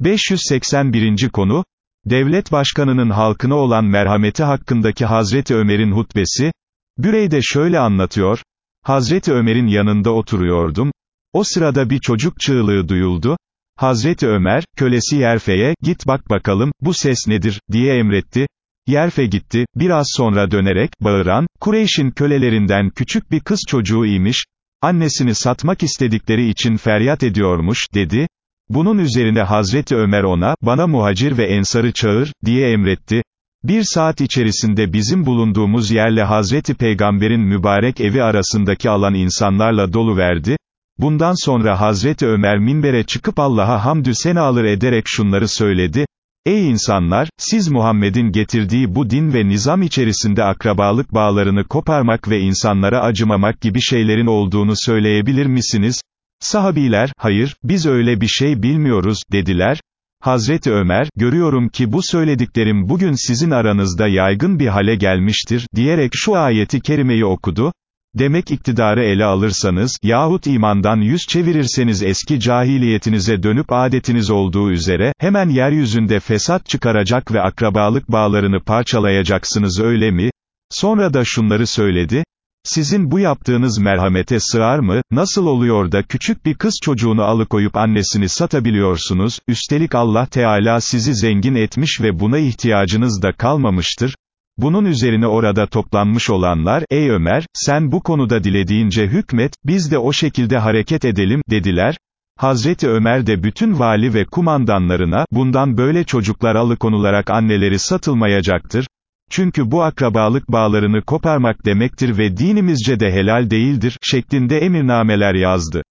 581. konu, Devlet başkanının halkına olan merhameti hakkındaki Hazreti Ömer'in hutbesi, Büreyde şöyle anlatıyor, Hazreti Ömer'in yanında oturuyordum, o sırada bir çocuk çığlığı duyuldu, Hazreti Ömer, kölesi Yerfe'ye, git bak bakalım, bu ses nedir, diye emretti, Yerfe gitti, biraz sonra dönerek, bağıran, Kureyş'in kölelerinden küçük bir kız çocuğu imiş, annesini satmak istedikleri için feryat ediyormuş, dedi, bunun üzerine Hazreti Ömer ona, bana muhacir ve ensarı çağır, diye emretti. Bir saat içerisinde bizim bulunduğumuz yerle Hazreti Peygamber'in mübarek evi arasındaki alan insanlarla dolu verdi. Bundan sonra Hazreti Ömer minbere çıkıp Allah'a hamdü senalar ederek şunları söyledi. Ey insanlar, siz Muhammed'in getirdiği bu din ve nizam içerisinde akrabalık bağlarını koparmak ve insanlara acımamak gibi şeylerin olduğunu söyleyebilir misiniz? Sahabiler, hayır, biz öyle bir şey bilmiyoruz, dediler. Hazreti Ömer, görüyorum ki bu söylediklerim bugün sizin aranızda yaygın bir hale gelmiştir, diyerek şu ayeti kerimeyi okudu. Demek iktidarı ele alırsanız, yahut imandan yüz çevirirseniz eski cahiliyetinize dönüp adetiniz olduğu üzere, hemen yeryüzünde fesat çıkaracak ve akrabalık bağlarını parçalayacaksınız öyle mi? Sonra da şunları söyledi, sizin bu yaptığınız merhamete sığar mı, nasıl oluyor da küçük bir kız çocuğunu alıkoyup annesini satabiliyorsunuz, üstelik Allah Teala sizi zengin etmiş ve buna ihtiyacınız da kalmamıştır, bunun üzerine orada toplanmış olanlar, ey Ömer, sen bu konuda dilediğince hükmet, biz de o şekilde hareket edelim, dediler. Hazreti Ömer de bütün vali ve kumandanlarına, bundan böyle çocuklar alıkonularak anneleri satılmayacaktır, çünkü bu akrabalık bağlarını koparmak demektir ve dinimizce de helal değildir, şeklinde emirnameler yazdı.